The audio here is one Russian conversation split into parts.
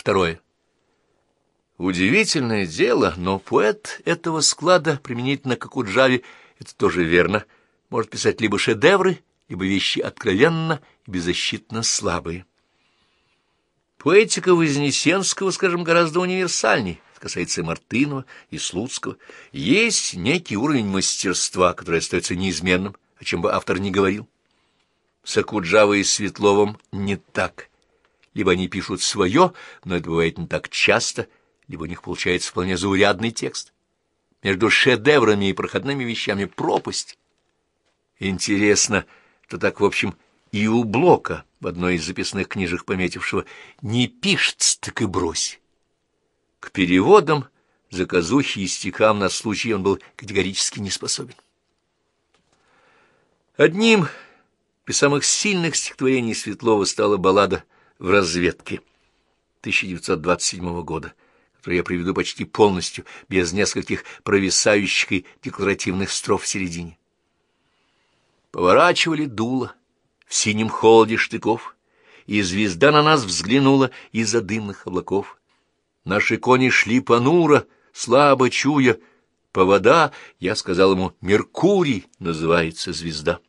Второе. Удивительное дело, но поэт этого склада, применительно к Акуджаве, это тоже верно, может писать либо шедевры, либо вещи откровенно и беззащитно слабые. Поэтика Вознесенского, скажем, гораздо универсальней, это касается и Мартынова, и Слуцкого. Есть некий уровень мастерства, который остается неизменным, о чем бы автор ни говорил. С Акуджавой и Светловым не так. Либо они пишут свое, но это бывает не так часто — либо у них получается вполне заурядный текст. Между шедеврами и проходными вещами пропасть. Интересно, что так, в общем, и у Блока, в одной из записных книжек пометившего, не пишется, так и брось. К переводам, заказухи и стихам на случай он был категорически не способен. Одним из самых сильных стихотворений Светлова стала баллада «В разведке» 1927 года, который я приведу почти полностью, без нескольких провисающих и декларативных строф в середине. Поворачивали дуло в синем холоде штыков, и звезда на нас взглянула из-за дымных облаков. Наши кони шли понуро, слабо чуя, повода, я сказал ему, Меркурий называется звезда.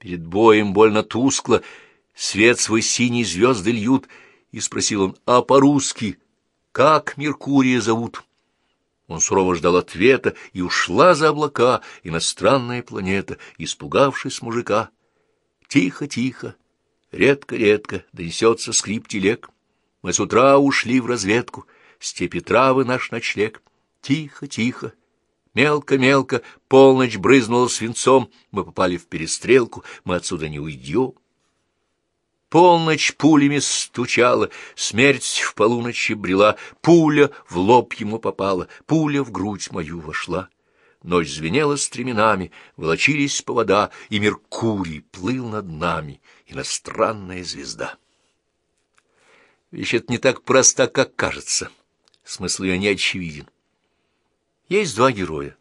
Перед боем больно тускло, свет свой синий звезды льют, и спросил он, а по-русски как Меркурия зовут? Он сурово ждал ответа, и ушла за облака иностранная планета, испугавшись мужика. Тихо-тихо, редко-редко донесется скрип телег. Мы с утра ушли в разведку, степи травы наш ночлег. Тихо-тихо, мелко-мелко, полночь брызнула свинцом, мы попали в перестрелку, мы отсюда не уйдем. Полночь пулями стучала, смерть в полуночи брела, пуля в лоб ему попала, пуля в грудь мою вошла. Ночь звенела стременами, волочились повода, и Меркурий плыл над нами, иностранная звезда. Вещь не так проста, как кажется. Смысл ее не очевиден. Есть два героя.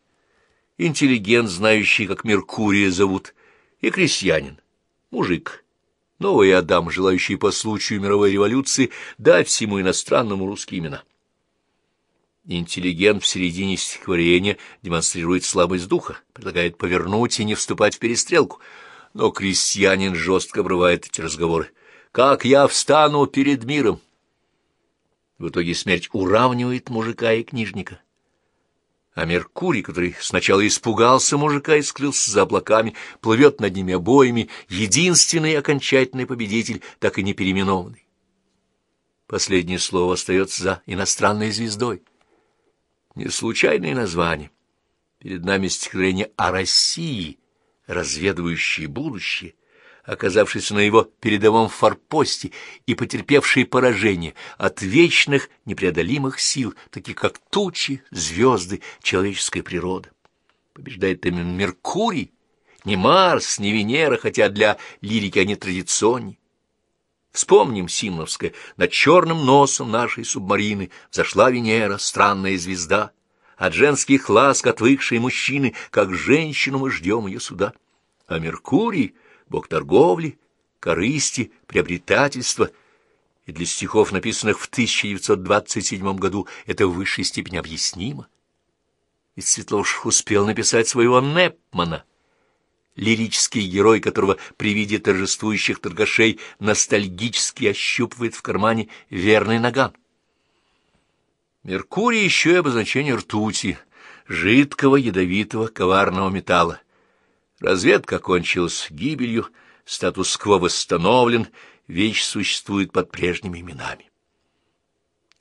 Интеллигент, знающий, как Меркурия зовут, и крестьянин, мужик, Новый Адам, желающий по случаю мировой революции дать всему иностранному русские имена. Интеллигент в середине стихотворения демонстрирует слабость духа, предлагает повернуть и не вступать в перестрелку, но крестьянин жестко обрывает эти разговоры. «Как я встану перед миром?» В итоге смерть уравнивает мужика и книжника. А Меркурий, который сначала испугался мужика и скрылся за облаками, плывет над ними обоими, единственный окончательный победитель, так и не переименованный. Последнее слово остается за иностранной звездой. Не случайное название. Перед нами стихотворение о России, разведывающее будущее — оказавшийся на его передовом форпосте и потерпевший поражение от вечных непреодолимых сил, таких как тучи, звезды, человеческая природа. Побеждает именно Меркурий, не Марс, не Венера, хотя для лирики они традиционнее. Вспомним Симновское, над черным носом нашей субмарины взошла Венера, странная звезда. От женских ласк отвыкшие мужчины, как женщину мы ждем ее сюда. А Меркурий — бог торговли, корысти, приобретательства, и для стихов, написанных в 1927 году, это в высшей степени объяснимо. Ведь Светлов успел написать своего Непмана, лирический герой которого при виде торжествующих торгашей ностальгически ощупывает в кармане верный наган. Меркурий еще и обозначение ртути, жидкого, ядовитого, коварного металла. Разведка кончилась гибелью, статус-кво восстановлен, вещь существует под прежними именами.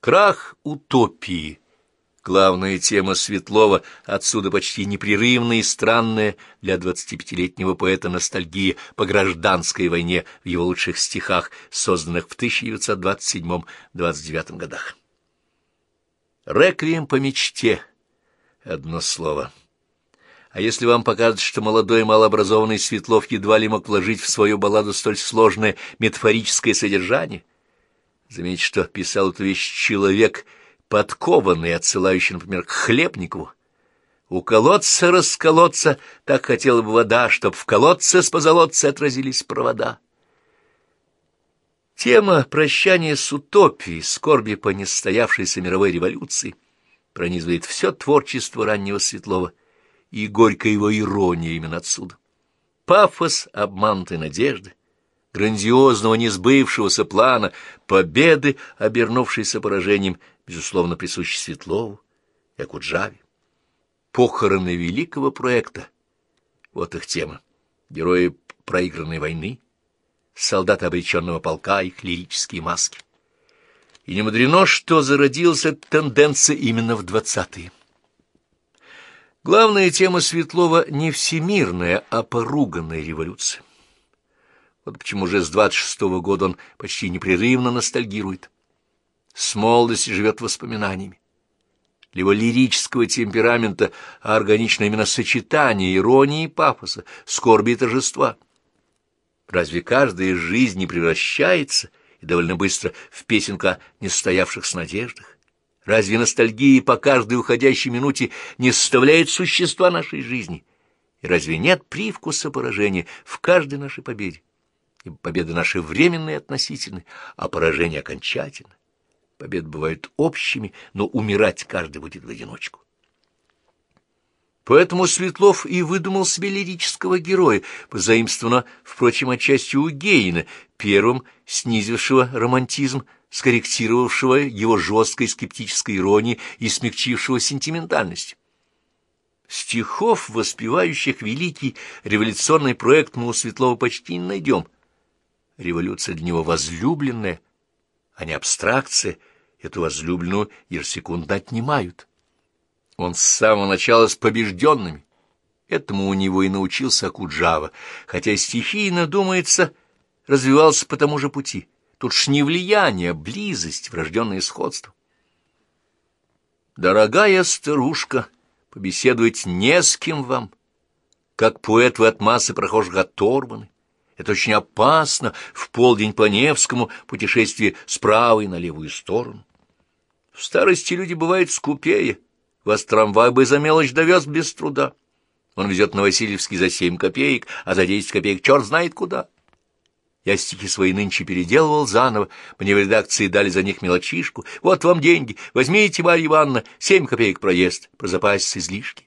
Крах утопии — главная тема Светлова, отсюда почти непрерывная и странная для двадцатипятилетнего поэта ностальгия по гражданской войне в его лучших стихах, созданных в 1927-29 годах. «Реквием по мечте» — одно слово — а если вам покажется, что молодой и малообразованный Светлов едва ли мог вложить в свою балладу столь сложное метафорическое содержание, заметьте, что писал эту вещь человек, подкованный, отсылающий, например, к Хлебникову. У колодца расколоться, так хотела бы вода, чтоб в колодце с позолотца отразились провода. Тема прощания с утопией, скорби по нестоявшейся мировой революции пронизывает все творчество раннего Светлова, и горькая его ирония именно отсюда. Пафос обманутой надежды, грандиозного несбывшегося плана, победы, обернувшейся поражением, безусловно, присущей Светлову и Акуджаве. Похороны великого проекта. Вот их тема. Герои проигранной войны, солдаты обреченного полка, их лирические маски. И не мудрено, что зародилась эта тенденция именно в двадцатые. Главная тема Светлова не всемирная, а поруганная революция. Вот почему уже с двадцать шестого года он почти непрерывно ностальгирует. С молодости живет воспоминаниями. Либо лирического темперамента, а органичное именно сочетание иронии и пафоса, скорби и торжества. Разве каждая жизнь не превращается, и довольно быстро, в песенку о несостоявшихся надеждах? Разве ностальгия по каждой уходящей минуте не составляет существа нашей жизни? И разве нет привкуса поражения в каждой нашей победе? Ибо победы наши временные и относительны, а поражение окончательно. Победы бывают общими, но умирать каждый будет в одиночку. Поэтому Светлов и выдумал себе лирического героя, позаимствованного, впрочем, отчасти у Гейна, первым снизившего романтизм, скорректировавшего его жесткой скептической иронии и смягчившего сентиментальность. Стихов, воспевающих великий революционный проект, мы у Светлова почти не найдем. Революция для него возлюбленная, а не абстракция, эту возлюбленную ежесекундно отнимают. Он с самого начала с побежденными. Этому у него и научился Акуджава, хотя стихийно, думается, развивался по тому же пути. Тут ж не влияние, а близость, врожденное сходство. Дорогая старушка, побеседовать не с кем вам. Как поэт вы от массы прохожих оторваны. Это очень опасно в полдень по Невскому путешествие справа и на левую сторону. В старости люди бывают скупее, вас трамвай бы за мелочь довез без труда. Он везет на Васильевский за семь копеек, а за десять копеек черт знает куда. Я стихи свои нынче переделывал заново, мне в редакции дали за них мелочишку. Вот вам деньги, возьмите, Марья Ивановна, семь копеек проезд, про запас излишки.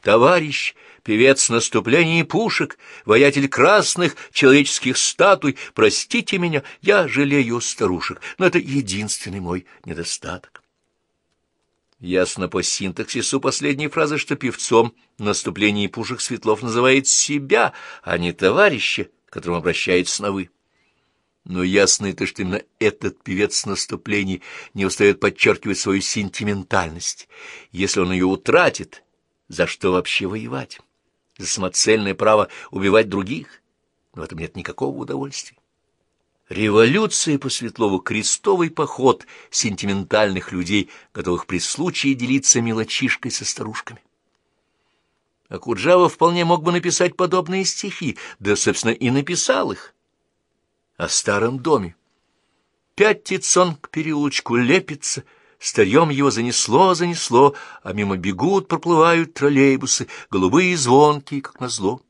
Товарищ, певец наступления пушек, воятель красных человеческих статуй, простите меня, я жалею старушек, но это единственный мой недостаток. Ясно по синтаксису последней фразы, что певцом в наступлении Пушек Светлов называет себя, а не товарища, к которому обращается на «вы». Но ясно это, что именно этот певец наступлений не устает подчеркивать свою сентиментальность. Если он ее утратит, за что вообще воевать? За самоцельное право убивать других? Но в этом нет никакого удовольствия. Революция по Светлову — крестовый поход сентиментальных людей, готовых при случае делиться мелочишкой со старушками. А Куджава вполне мог бы написать подобные стихи, да, собственно, и написал их. О старом доме. Пятится он к переулочку, лепится, старьем его занесло-занесло, а мимо бегут, проплывают троллейбусы, голубые звонкие, как назло.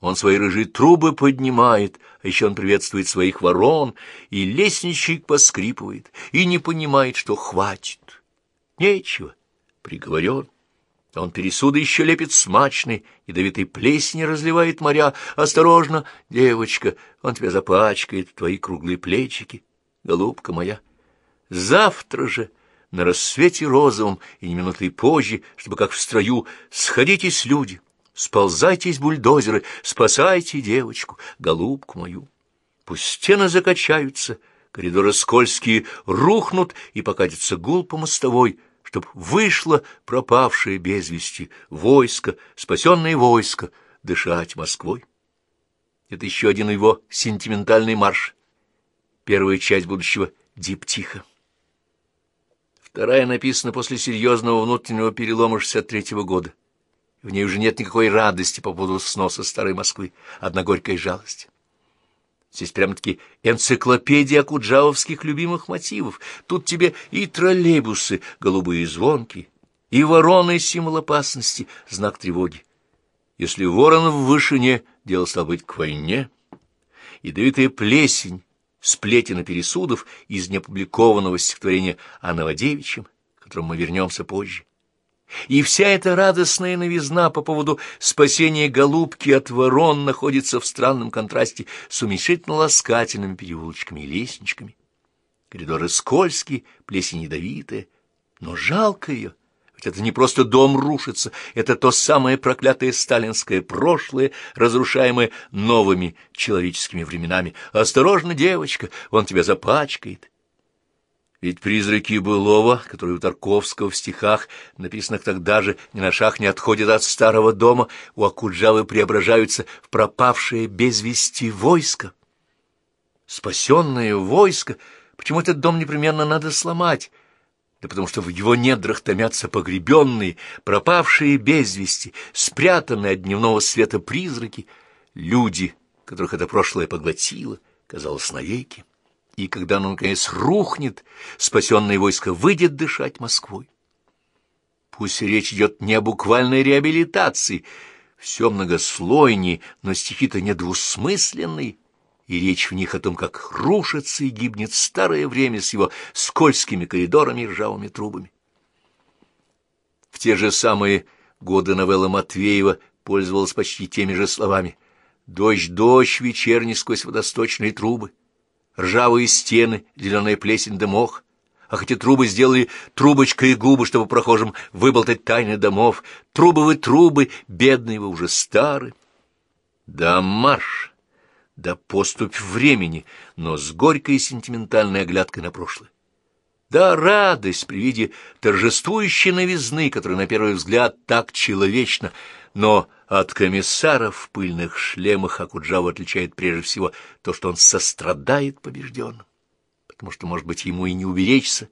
Он свои рыжие трубы поднимает, а еще он приветствует своих ворон, и лестничник поскрипывает, и не понимает, что хватит. Нечего, приговорен. Он пересуды еще лепит смачный, ядовитой плесни разливает моря. Осторожно, девочка, он тебя запачкает, твои круглые плечики, голубка моя. Завтра же, на рассвете розовом и не минутой позже, чтобы как в строю, сходитесь люди — Сползайтесь, бульдозеры, спасайте девочку, голубку мою. Пусть стены закачаются, коридоры скользкие рухнут и покатится гул по мостовой, чтоб вышло пропавшее без вести войско, спасенное войско, дышать Москвой. Это еще один его сентиментальный марш. Первая часть будущего диптиха. Вторая написана после серьезного внутреннего перелома 63-го года. В ней уже нет никакой радости по поводу сноса старой Москвы, одна горькая жалость. Здесь прямо-таки энциклопедия куджавовских любимых мотивов. Тут тебе и троллейбусы, голубые звонки, и вороны — символ опасности, знак тревоги. Если ворон в вышине, дело стало быть к войне, ядовитая плесень, сплетен пересудов из неопубликованного стихотворения о Новодевичьем, к которому мы вернемся позже. И вся эта радостная новизна по поводу спасения голубки от ворон находится в странном контрасте с уменьшительно ласкательными переулочками и лестничками. Коридоры скользкие, плесень ядовитая, но жалко ее, ведь это не просто дом рушится, это то самое проклятое сталинское прошлое, разрушаемое новыми человеческими временами. Осторожно, девочка, он тебя запачкает. Ведь призраки былого, которые у Тарковского в стихах, написанных тогда же, ни на шаг не отходят от старого дома, у Акуджавы преображаются в пропавшее без вести войско. Спасенное войско, почему этот дом непременно надо сломать? Да потому что в его недрах томятся погребенные, пропавшие без вести, спрятанные от дневного света призраки, люди, которых это прошлое поглотило, казалось, навеки и когда оно, наконец, рухнет, спасенное войско выйдет дышать Москвой. Пусть речь идет не о буквальной реабилитации, все многослойнее, но стихи-то недвусмысленные, и речь в них о том, как рушится и гибнет старое время с его скользкими коридорами и ржавыми трубами. В те же самые годы новелла Матвеева пользовалась почти теми же словами «Дождь, дождь вечерний сквозь водосточные трубы» ржавые стены, зеленая плесень да мох, а хотя трубы сделали трубочкой и губы, чтобы прохожим выболтать тайны домов. Трубы вы трубы, бедные вы уже стары. Да марш, да поступь времени, но с горькой сентиментальной оглядкой на прошлое. Да радость при виде торжествующей новизны, которая на первый взгляд так человечна, но от комиссаров в пыльных шлемах Акуджаву отличает прежде всего то, что он сострадает побежденным, потому что, может быть, ему и не уберечься.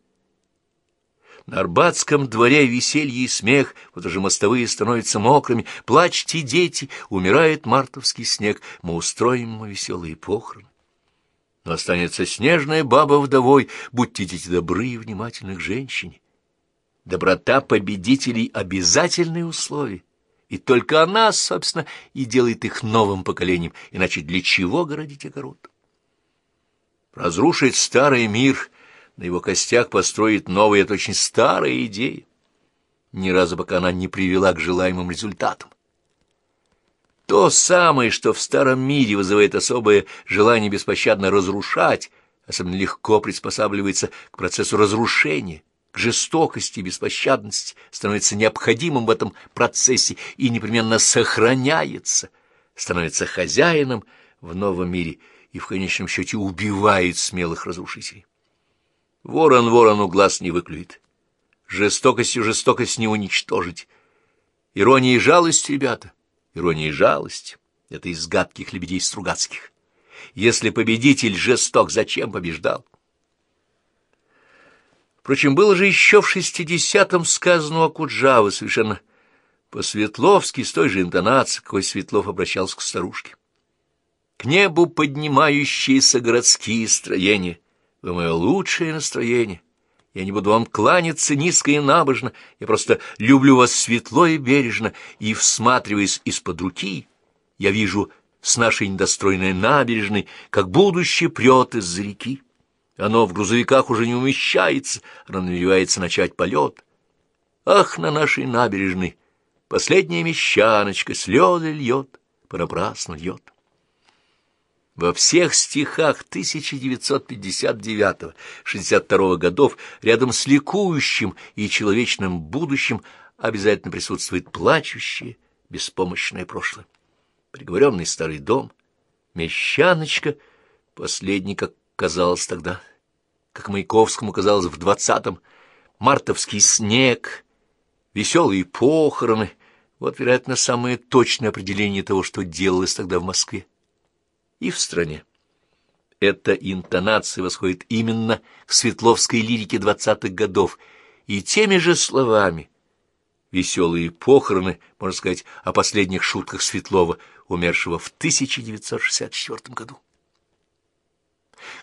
На Арбатском дворе веселье и смех, вот уже мостовые становятся мокрыми, плачьте, дети, умирает мартовский снег, мы устроим ему веселые похороны. Но останется снежная баба вдовой, будьте дети добры и внимательны к женщине. Доброта победителей — обязательные условия. И только она, собственно, и делает их новым поколением, иначе для чего городить огород? Разрушить старый мир, на его костях построить новый — это очень старая идея, ни разу пока она не привела к желаемым результатам. То самое, что в старом мире вызывает особое желание беспощадно разрушать, особенно легко приспосабливается к процессу разрушения, к жестокости и беспощадности, становится необходимым в этом процессе и непременно сохраняется, становится хозяином в новом мире и в конечном счете убивает смелых разрушителей. Ворон ворону глаз не выклюет, жестокостью жестокость не уничтожить. Ирония и жалость, ребята, ирония и жалость — это из гадких лебедей Стругацких. Если победитель жесток, зачем побеждал? Впрочем, было же еще в шестидесятом сказано о Куджаве совершенно по-светловски, с той же интонацией, какой Светлов обращался к старушке. К небу поднимающиеся городские строения, вы мое лучшее настроение. Я не буду вам кланяться низко и набожно, я просто люблю вас светло и бережно, и, всматриваясь из-под руки, я вижу с нашей недостроенной набережной, как будущее прет из-за реки. Оно в грузовиках уже не умещается, оно намеревается начать полет. Ах, на нашей набережной последняя мещаночка слезы льет, понапрасну льет. Во всех стихах 1959-62 годов рядом с ликующим и человечным будущим обязательно присутствует плачущее, беспомощное прошлое. Приговоренный старый дом, мещаночка, последний, как казалось тогда, как Маяковскому казалось в двадцатом, мартовский снег, веселые похороны — вот, вероятно, самое точное определение того, что делалось тогда в Москве и в стране. Эта интонация восходит именно к светловской лирике двадцатых годов, и теми же словами веселые похороны, можно сказать, о последних шутках Светлова, умершего в 1964 году.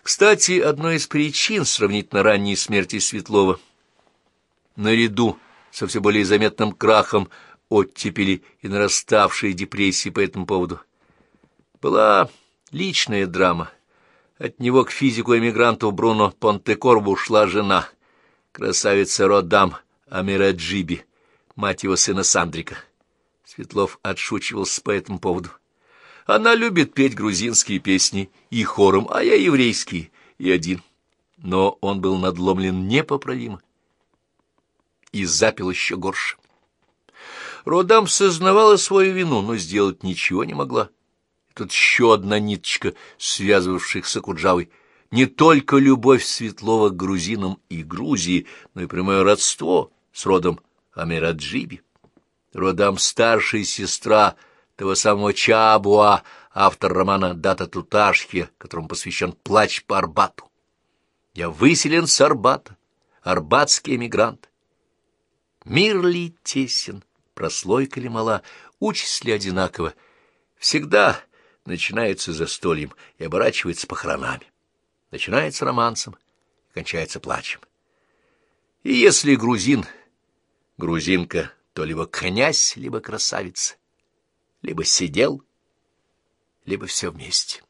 Кстати, одной из причин сравнительно ранней смерти Светлова, наряду со все более заметным крахом оттепели и нараставшей депрессии по этому поводу, была личная драма, От него к физику-эмигранту Бруно Понтекорбу ушла жена, красавица Родам Амираджиби, мать его сына Сандрика. Светлов отшучивался по этому поводу. Она любит петь грузинские песни и хором, а я еврейские, и один. Но он был надломлен непоправимо и запил еще горше. Родам сознавала свою вину, но сделать ничего не могла. Тут еще одна ниточка, связывавших с Акуджавой. Не только любовь Светлова к грузинам и Грузии, но и прямое родство с родом Амираджиби. Родам старшая сестра того самого Чабуа, автор романа «Дата Туташхи», которому посвящен «Плач по Арбату». Я выселен с Арбата, арбатский эмигрант. Мир ли тесен, прослойка ли мала, участь ли одинаково, всегда начинается застольем и оборачивается похоронами, начинается романсом и кончается плачем. И если грузин, грузинка, то либо князь, либо красавица, либо сидел, либо все вместе.